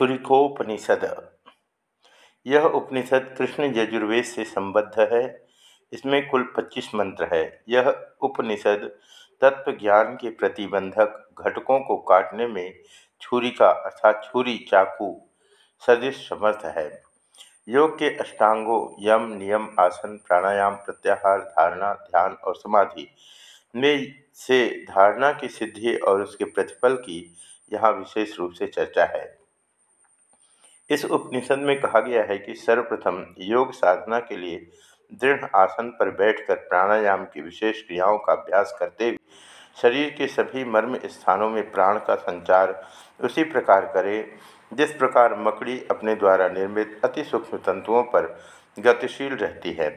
छुरिकोपनिषद यह उपनिषद कृष्ण यजुर्वेद से संबद्ध है। इसमें कुल 25 मंत्र है। यह उपनिषद तत्व ज्ञान के प्रतिबंधक घटकों को काटने में छुरी का अर्थात छुरी चाकू सदृश समर्थ है। योग के अष्टांगों, यम, नियम, आसन, प्राणायाम, प्रत्याहार, धारणा, ध्यान और समाधि में से धारणा की सिद्धि और उसके प्रतिफल की यहाँ विशेष रूप से चर्चा है। इस उपनिषद में कहा गया है कि सर्वप्रथम योग साधना के लिए दृढ़ आसन पर बैठकर प्राणायाम की विशेष क्रियाओं का अभ्यास करते हुए शरीर के सभी मर्म स्थानों में प्राण का संचार उसी प्रकार करें, जिस प्रकार मकड़ी अपने द्वारा निर्मित अति सूक्ष्म तंतुओं पर गतिशील रहती है।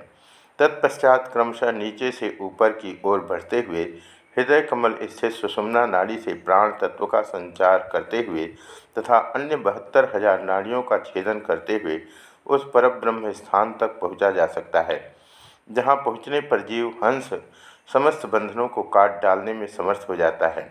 तत्पश्चात क्रमशः नीचे से ऊपर की ओर बढ़ते हुए हृदय कमल स्थित सुषुम्ना नाड़ी से प्राण तत्व का संचार करते हुए तथा अन्य बहत्तर हज़ार नाड़ियों का छेदन करते हुए उस परब्रह्म स्थान तक पहुँचा जा सकता है, जहाँ पहुँचने पर जीव हंस समस्त बंधनों को काट डालने में समर्थ हो जाता है।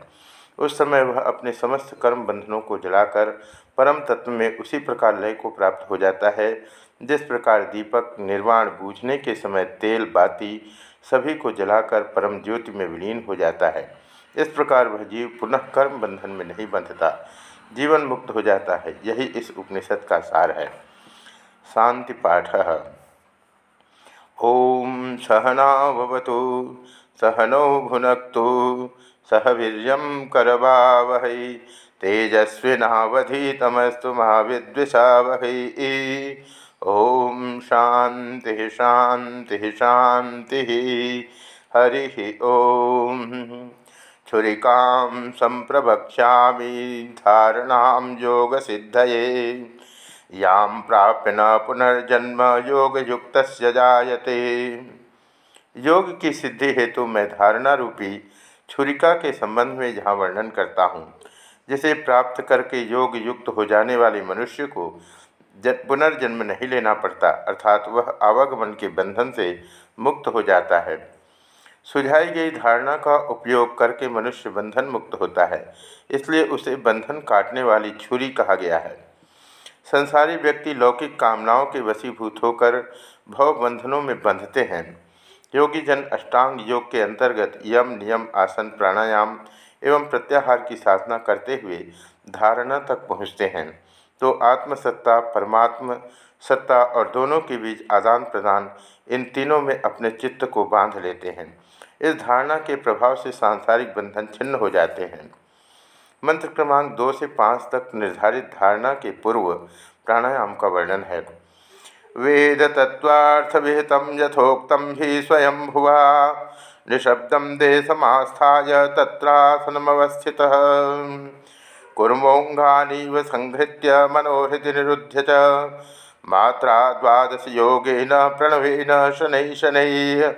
उस समय वह अपने समस्त कर्म बंधनों को जलाकर परम तत्व में उसी प्रकार लय को प्राप्त हो जाता है, जिस प्रकार दीपक निर्वाण बूझने के समय तेल, बाती सभी को जलाकर परम ज्योति में विलीन हो जाता है। इस प्रकार वह जीव पुनः कर्म बंधन में नहीं बंधता, जीवन मुक्त हो जाता है। यही इस उपनिषद का सार है। शांति पाठ। ओम सहनावतु सहनौ भुनक् सह वीर करवावह, तेजस्विनावधीतमस्तु महाविद्विषावह। ओम शांति शांति शांति। हरि ओम। छुरीका संप्रवक्षा धारणा योग सिद्धये यां प्राप्य न पुनर्जन्म योग युक्त जायते। योग की सिद्धि हेतु मैं धारणा रूपी छुरिका के संबंध में जहाँ वर्णन करता हूँ, जिसे प्राप्त करके योग युक्त हो जाने वाले मनुष्य को पुनर्जन्म नहीं लेना पड़ता, अर्थात वह आवागमन के बंधन से मुक्त हो जाता है। सुझाई गई धारणा का उपयोग करके मनुष्य बंधन मुक्त होता है, इसलिए उसे बंधन काटने वाली छुरी कहा गया है। संसारी व्यक्ति लौकिक कामनाओं के वशीभूत होकर भव बंधनों में बंधते हैं। योगी जन अष्टांग योग के अंतर्गत यम, नियम, आसन, प्राणायाम एवं प्रत्याहार की साधना करते हुए धारणा तक पहुँचते हैं। तो आत्मसत्ता, परमात्म, सत्ता और दोनों के बीच आदान प्रदान इन तीनों में अपने चित्त को बाँध लेते हैं। इस धारणा के प्रभाव से सांसारिक बंधन छिन्न हो जाते हैं। मंत्र क्रमांक दो से पाँच तक निर्धारित धारणा के पूर्व प्राणायाम का वर्णन है। वेद तत्वार्थ विहित यथोक्त ही स्वयं भुवा निशब्दम देशमास्थाय तत्रासनमवस्थित। कुर्मोङ्घानीव संहृत्य मनोहृदि निरुध्य च। मात्रा द्वादश योगेन, प्रणवेन, शनै शनैः।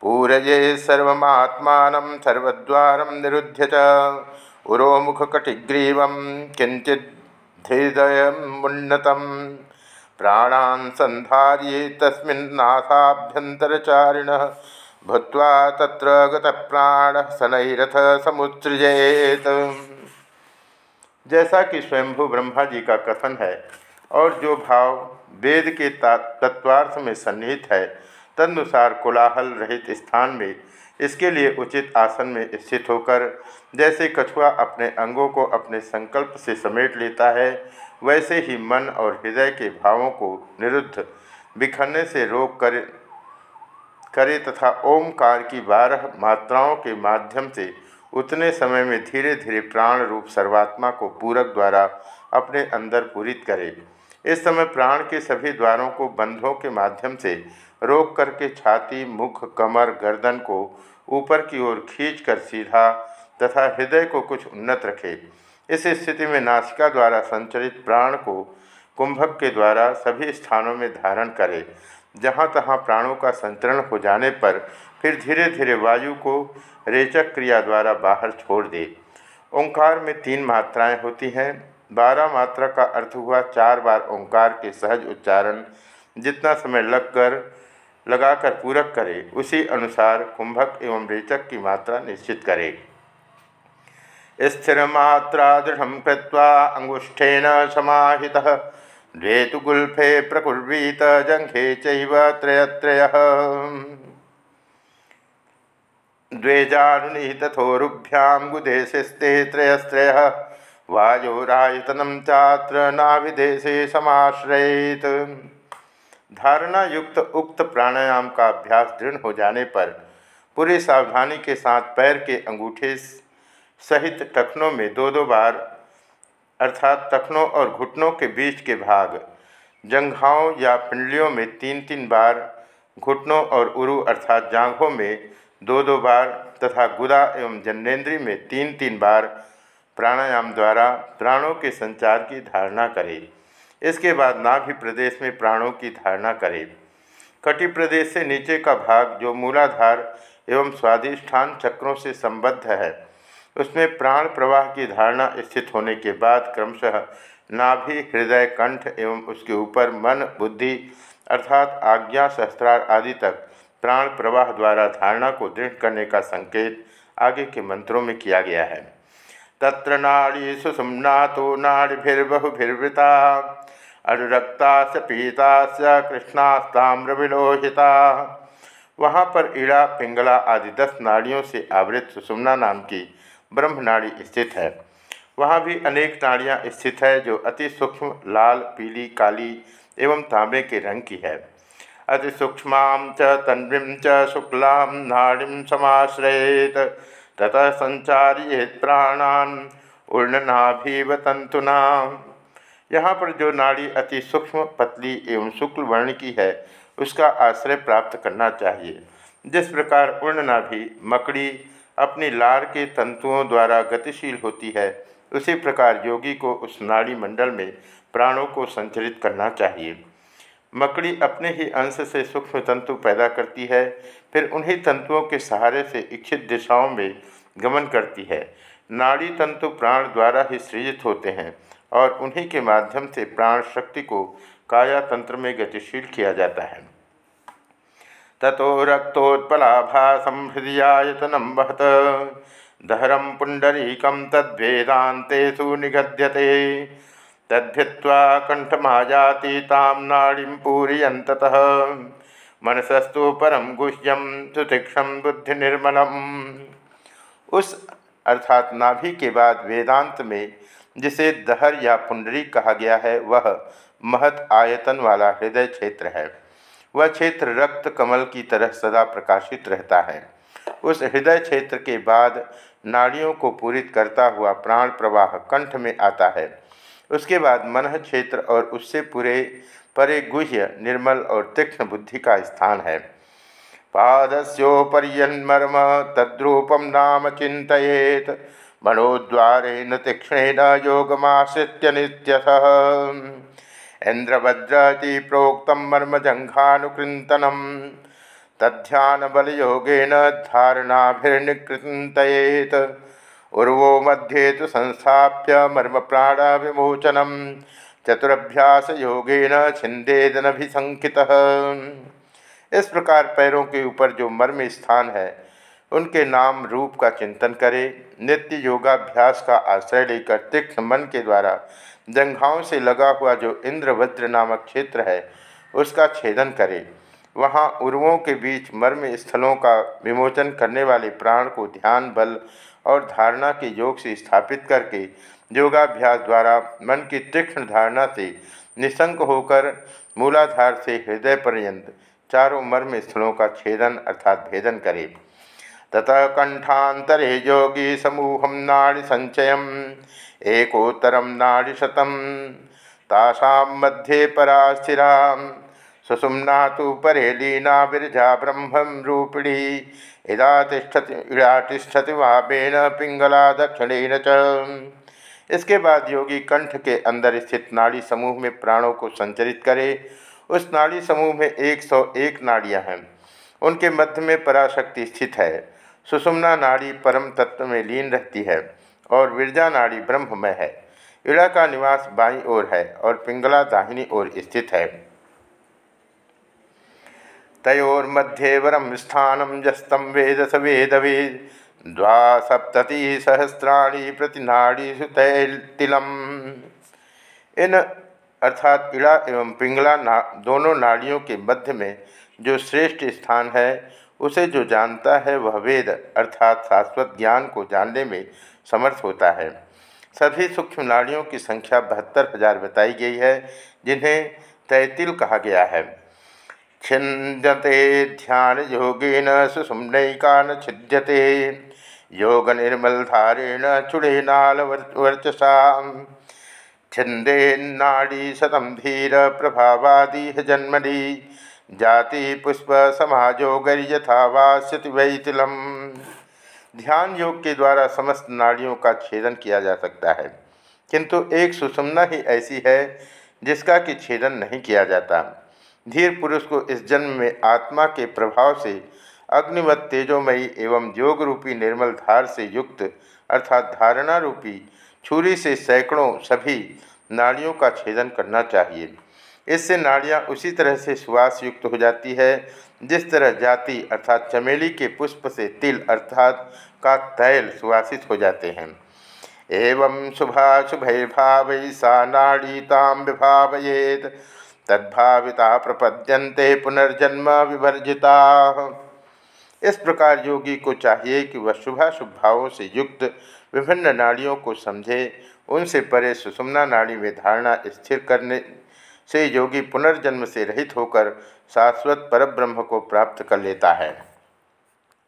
पूरये सर्वमात्मानं, सर्वद्वारं निरुध्य च। उरोमुखकटिग्रीवं किञ्चिद्धृदयमुन्नतं प्राणान् सन्धार्ये तस्मिन्नाथाभ्यन्तरचारिणः भूत्वा तत्र गतप्राणः शनैरथ समुत्सृजेत्। जैसा कि स्वयंभू ब्रह्मा जी का कथन है और जो भाव वेद के तत्वार्थ में सन्निहित है, तदनुसार कोलाहल रहित स्थान में इसके लिए उचित आसन में स्थित होकर, जैसे कछुआ अपने अंगों को अपने संकल्प से समेट लेता है, वैसे ही मन और हृदय के भावों को निरुद्ध, बिखरने से रोक कर, करे तथा ओमकार की बारह मात्राओं के माध्यम से उतने समय में धीरे धीरे प्राण रूप सर्वात्मा को पूरक द्वारा अपने अंदर पूरित करे। इस समय प्राण के सभी द्वारों को बंधों के माध्यम से रोक करके छाती, मुख, कमर, गर्दन को ऊपर की ओर खींच कर सीधा तथा हृदय को कुछ उन्नत रखे। इस स्थिति में नासिका द्वारा संचरित प्राण को कुंभक के द्वारा सभी स्थानों में धारण करे, जहाँ तहाँ प्राणों का संचरण हो जाने पर फिर धीरे धीरे वायु को रेचक क्रिया द्वारा बाहर छोड़ दे। ओंकार में तीन मात्राएँ होती हैं। बारह मात्रा का अर्थ हुआ चार बार ओंकार के सहज उच्चारण, जितना समय लगकर, लगाकर पूरक करे, उसी अनुसार कुंभक एवं रेचक की मात्रा निश्चित करे। स्थिर मात्रा दृढ़ कृत्वा अंगुष्ठेन समाहितः द्वे प्रकुर्वीत जंघे त्रयत्रय। द्वे जानुनी तथोरुभ्यां गुदेशिस्ते त्रयस्त्रय। चात्र नाभिदेशे समाश्रयित। धारणा युक्त उक्त प्राणायाम का अभ्यास दृढ़ हो जाने पर पूरी सावधानी के साथ पैर के अंगूठे सहित टखनों में दो दो बार, अर्थात टखनों और घुटनों के बीच के भाग, जंघाओं या पिंडलियों में तीन तीन बार, घुटनों और उरु अर्थात जांघों में दो दो बार तथा गुदा एवं जन्नेन्द्रीय में तीन तीन बार प्राणायाम द्वारा प्राणों के संचार की धारणा करें। इसके बाद नाभि प्रदेश में प्राणों की धारणा करें। कटी प्रदेश से नीचे का भाग जो मूलाधार एवं स्वादिष्ठान चक्रों से संबद्ध है, उसमें प्राण प्रवाह की धारणा स्थित होने के बाद क्रमशः नाभि, हृदय, कंठ एवं उसके ऊपर मन, बुद्धि अर्थात आज्ञा, शस्त्रार आदि तक प्राण प्रवाह द्वारा धारणा को दृढ़ करने का संकेत आगे के मंत्रों में किया गया है। तत्र नाड़ी सुसुमना तो नाड़िर्बहुभिर्वृता अनुरक्ता स पीता स कृष्णास्ताम्र विलोहिता वहाँ पर ईड़ा पिंगला आदि दस नाड़ियों से आवृत सुसुमना नाम की ब्रह्म नाड़ी स्थित है। वहाँ भी अनेक नाड़ियाँ स्थित है जो अति सूक्ष्म, लाल, पीली, काली एवं तांबे के रंग की है। अति सूक्ष्म च, तन्वीं च, शुक्लां नाड़ीं ततः संचारियेत प्राणान उर्णनाभिव तंतुना यहाँ पर जो नाड़ी अति सूक्ष्म, पतली एवं शुक्ल वर्ण की है, उसका आश्रय प्राप्त करना चाहिए। जिस प्रकार उर्णनाभि मकड़ी अपनी लार के तंतुओं द्वारा गतिशील होती है, उसी प्रकार योगी को उस नाड़ी मंडल में प्राणों को संचरित करना चाहिए। मकड़ी अपने ही अंश से सूक्ष्म तंतु पैदा करती है, फिर उन्हीं तंतुओं के सहारे से इच्छित दिशाओं में गमन करती है। नाड़ी तंतु प्राण द्वारा ही सृजित होते हैं और उन्हीं के माध्यम से प्राण शक्ति को काया तंत्र में गतिशील किया जाता है। ततो रक्तोत्पलाभासं हृदयायतनं वहत, दहरं पुण्डरीकं तद्वेदान्तेषु निगद्यते तद्भित्वा नाड़ीं पूरयन्ततः। मनसस्तु परम गुह्यम सुतीक्षम बुद्धि निर्मलम उस अर्थात नाभि के बाद वेदांत में जिसे दहर या पुंडरी कहा गया है, वह महत आयतन वाला हृदय क्षेत्र है। वह क्षेत्र रक्त कमल की तरह सदा प्रकाशित रहता है। उस हृदय क्षेत्र के बाद नाड़ियों को पूरित करता हुआ प्राण प्रवाह कंठ में आता है। उसके बाद मन क्षेत्र और उससे पूरे परे गुह्य, निर्मल और तीक्ष्ण बुद्धि का स्थान है। पादस्योपर्यन्मर्म तद्रूपम नाम चिंतित मनोद्वारेण तीक्षणेन योगमाश्रित्य नित्यथ इंद्रभद्रति प्रोक्त मर्मजंघानुकृतनम तध्यानबलयोगेन धारणाभिर्निकृतयेत उर्वो मध्ये तो संस्थाप्य मर्म प्राण विमोचनम चतुरभ्यास योगेन छिंदेदनभिशंकित इस प्रकार पैरों के ऊपर जो मर्म स्थान है, उनके नाम रूप का चिंतन करे। नित्य योगाभ्यास का आश्रय लेकर तीक्ष्ण मन के द्वारा जंघाओं से लगा हुआ जो इंद्रवज्र नामक क्षेत्र है, उसका छेदन करे। वहाँ उर्वों के बीच मर्म स्थलों का विमोचन करने वाले प्राण को ध्यान, बल और धारणा के योग से स्थापित करके योगाभ्यास द्वारा मन की तीक्ष्ण धारणा से निशंक होकर मूलाधार से हृदय पर्यंत चारों मर्म स्थलों का छेदन अर्थात भेदन करे। ततः कंठातरे योगी समूह नाड़ी संचय एकोत्तरम नाड़ी शतम, तासा मध्ये परा स्थिरा सुषुम्ना तो परे लीना विरजा ब्रह्म रूपिणी। इदा तिष्ठति इड़ा तिष्ठति वापेन पिंगला दक्षिणेन च। इसके बाद योगी कंठ के अंदर स्थित नाड़ी समूह में प्राणों को संचरित करे। उस नाड़ी समूह में 101 नाड़ियाँ हैं। उनके मध्य में पराशक्ति स्थित है। सुषुम्ना नाड़ी परम तत्व में लीन रहती है और विरजा नाड़ी ब्रह्म में है। इड़ा का निवास बाई ओर है और पिंगला दाहिनी ओर स्थित है। तयोर्मध्ये वरम स्थानम जस्तम वेद स वेद वेद द्वासप्तति सहस्राणी प्रतिनाड़ी सुतैतिलम इन अर्थात इड़ा एवं पिंगला ना, दोनों नाड़ियों के मध्य में जो श्रेष्ठ स्थान है, उसे जो जानता है वह वेद, अर्थात शाश्वत ज्ञान को जानने में समर्थ होता है। सभी सूक्ष्म नाड़ियों की संख्या बहत्तर हज़ार बताई गई है, जिन्हें तैतिल कहा गया है। छिंदते ध्यान योगेन सुषुम्नैकान छिद्यते योग निर्मल धारेण चुड़े नाल वर्चसा छिंदेन्नाड़ी शतम धीर प्रभावादी जन्मनि। जाति पुष्प समाजोगर्यथा वास्यति वैतिलम। ध्यान योग के द्वारा समस्त नाड़ियों का छेदन किया जा सकता है। किंतु एक सुषमना ही ऐसी है जिसका कि छेदन नहीं किया जाता। धीर पुरुष को इस जन्म में आत्मा के प्रभाव से, अग्निवत तेजोमयी एवं योग रूपी निर्मल धार से युक्त अर्थात धारणा रूपी छुरी से सैकड़ों सभी नाड़ियों का छेदन करना चाहिए। इससे नाड़ियाँ उसी तरह से सुवास युक्त हो जाती है, जिस तरह जाति अर्थात चमेली के पुष्प से तिल अर्थात का तैल सुवासित हो जाते हैं। एवं शुभाशुभ भाव सा नाड़ीताम विभावयेत। तद्भाविता प्रपद्यन्ते पुनर्जन्म विवर्जिता। इस प्रकार योगी को चाहिए कि वह शुभा शुभावों से युक्त विभिन्न नाड़ियों को समझे, उनसे परे सुषुम्ना नाड़ी में धारणा स्थिर करने से योगी पुनर्जन्म से रहित होकर शाश्वत परब्रह्म को प्राप्त कर लेता है।